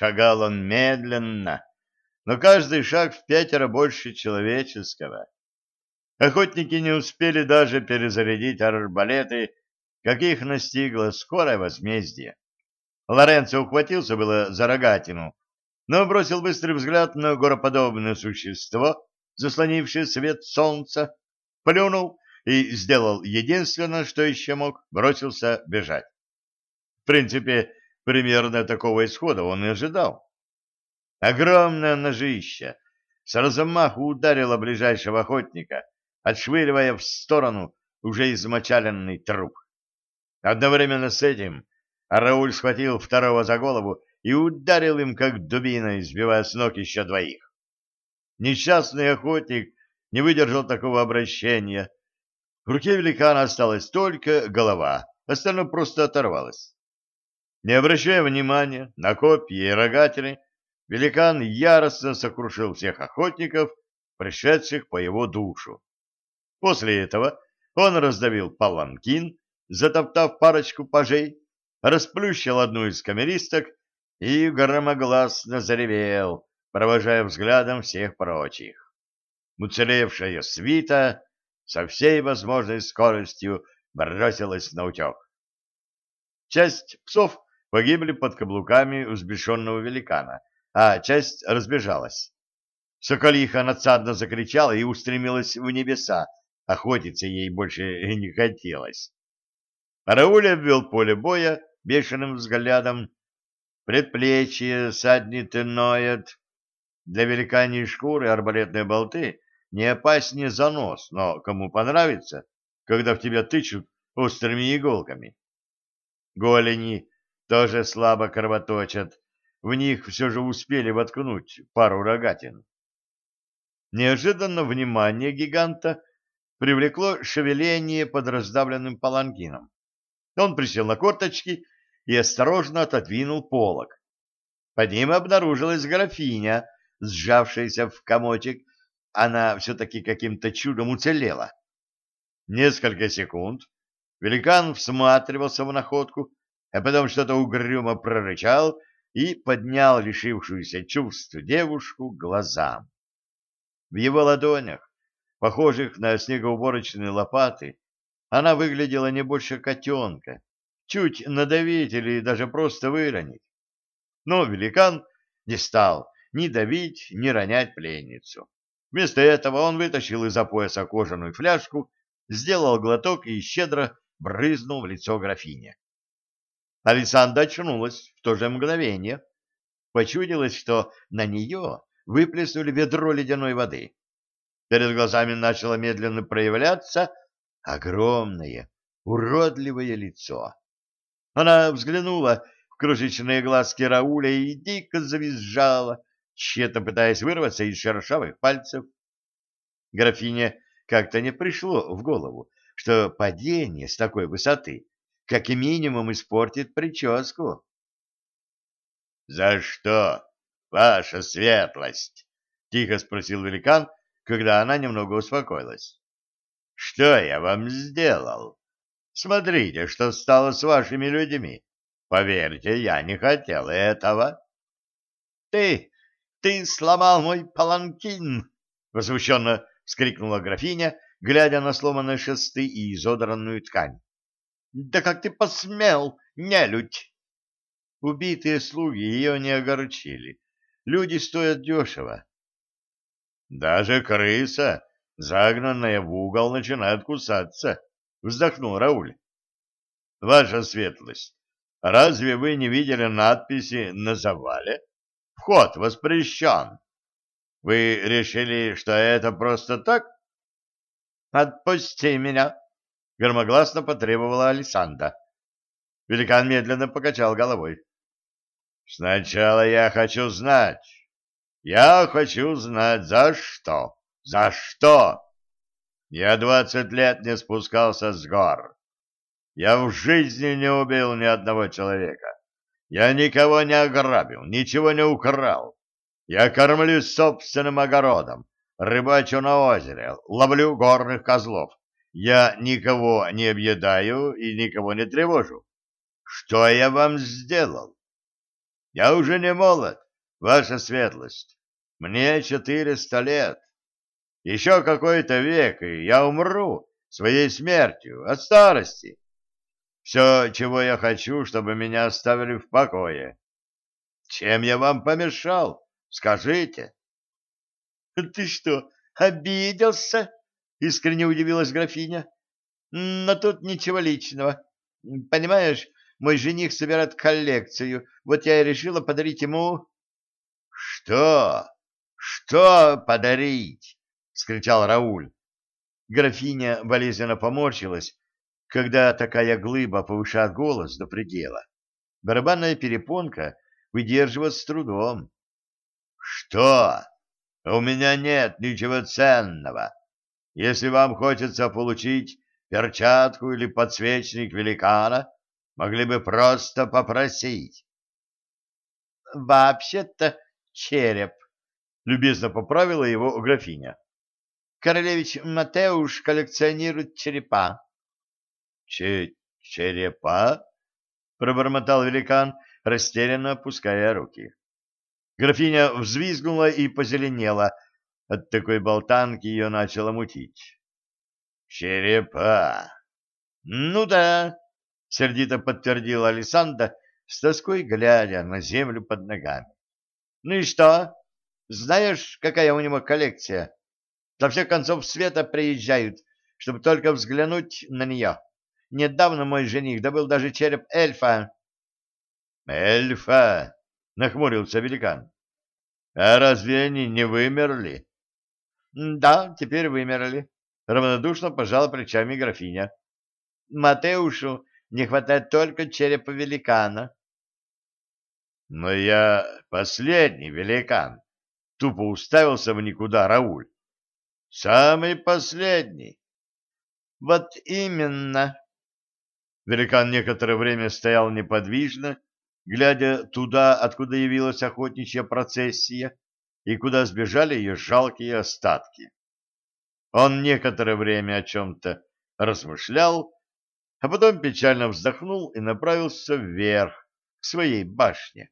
Шагал он медленно, но каждый шаг в пятеро больше человеческого. Охотники не успели даже перезарядить арбалеты, как их настигло скорое возмездие. Лоренцо ухватился было за рогатину, но бросил быстрый взгляд на гороподобное существо, заслонившее свет солнца, плюнул и сделал единственное, что еще мог, бросился бежать. В принципе, примерно такого исхода он и ожидал. Огромное ножище с размаху ударило ближайшего охотника, отшвыривая в сторону уже измочаленный труп. Одновременно с этим Рауль схватил второго за голову и ударил им, как дубиной, сбивая с ног еще двоих. Несчастный охотник не выдержал такого обращения. В руке великана осталась только голова, остальное просто оторвалось. Не обращая внимания на копья и рогатины, великан яростно сокрушил всех охотников, пришедших по его душу. После этого он раздавил паланкин, затоптав парочку пажей, расплющил одну из камеристок и громогласно заревел, провожая взглядом всех прочих. Уцелевшая свита со всей возможной скоростью бросилась на утек. Часть псов погибли под каблуками взбешенного великана, а часть разбежалась. Соколиха надсадно закричала и устремилась в небеса, охотиться ей больше не хотелось. Рауль обвел поле боя бешеным взглядом. Предплечье садниты ноет. Для великаней шкуры арбалетные болты не опаснее занос, но кому понравится, когда в тебя тычут острыми иголками. Голени тоже слабо кровоточат, в них все же успели воткнуть пару рогатин. Неожиданно внимание гиганта привлекло шевеление под раздавленным паланкином. Он присел на корточки и осторожно отодвинул полог. Под ним обнаружилась графиня, сжавшаяся в комочек. Она все-таки каким-то чудом уцелела. Несколько секунд великан всматривался в находку, а потом что-то угрюмо прорычал и поднял лишившуюся чувств девушку глазам. В его ладонях, похожих на снегоуборочные лопаты, она выглядела не больше котенка, чуть надавить или даже просто выронить. Но великан не стал ни давить, ни ронять пленницу. Вместо этого он вытащил из-за пояса кожаную фляжку, сделал глоток и щедро брызнул в лицо графине. Александра очнулась в то же мгновение. Почудилось, что на нее выплеснули ведро ледяной воды. Перед глазами начало медленно проявляться огромное, уродливое лицо. Она взглянула в крошечные глазки Рауля и дико завизжала, тщетно пытаясь вырваться из шершавых пальцев. Графине как-то не пришло в голову, что падение с такой высоты как минимум испортит прическу. — За что, ваша светлость? — тихо спросил великан, когда она немного успокоилась. — Что я вам сделал? Смотрите, что стало с вашими людьми. Поверьте, я не хотел этого. — Ты, ты сломал мой паланкин! — возмущенно вскрикнула графиня, глядя на сломанные шесты и изодранную ткань. Да как ты посмел, нелюдь! Убитые слуги ее не огорчили. Люди стоят дешево. Даже крыса, загнанная в угол, начинает кусаться, вздохнул Рауль. Ваша светлость, разве вы не видели надписи на завале? Вход воспрещен. Вы решили, что это просто так? Отпусти меня, Громогласно потребовала Александра. Великан медленно покачал головой. Сначала я хочу знать. Я хочу знать, за что. За что? Я двадцать лет не спускался с гор. Я в жизни не убил ни одного человека. Я никого не ограбил, ничего не украл. Я кормлюсь собственным огородом, рыбачу на озере, ловлю горных козлов. Я никого не объедаю и никого не тревожу. Что я вам сделал? Я уже не молод, ваша светлость. Мне четыреста лет. Еще какой-то век, и я умру своей смертью от старости. Все, чего я хочу, чтобы меня оставили в покое. Чем я вам помешал? Скажите. — Ты что, обиделся? — искренне удивилась графиня. — Но тут ничего личного. Понимаешь, мой жених собирает коллекцию, вот я и решила подарить ему... — Что? Что подарить? — скричал Рауль. Графиня болезненно поморщилась, когда такая глыба повышает голос до предела. Барабанная перепонка выдерживает с трудом. — Что? У меня нет ничего ценного. Если вам хочется получить перчатку или подсвечник великана, могли бы просто попросить. — Вообще-то череп, — любезно поправила его графиня. — Королевич Матеуш коллекционирует черепа. — Че черепа? — пробормотал великан, растерянно опуская руки. Графиня взвизгнула и позеленела. От такой болтанки ее начало мутить. «Черепа!» «Ну да», — сердито подтвердил Александр, с тоской глядя на землю под ногами. «Ну и что? Знаешь, какая у него коллекция? Со всех концов света приезжают, чтобы только взглянуть на нее. Недавно мой жених добыл даже череп эльфа». «Эльфа!» нахмурился великан. А разве они не вымерли? Да, теперь вымерли, равнодушно пожала плечами графиня. Матеушу не хватает только черепа великана. Но я последний великан, тупо уставился в никуда Рауль. Самый последний. Вот именно. Великан некоторое время стоял неподвижно, глядя туда, откуда явилась охотничья процессия и куда сбежали ее жалкие остатки. Он некоторое время о чем-то размышлял, а потом печально вздохнул и направился вверх, к своей башне.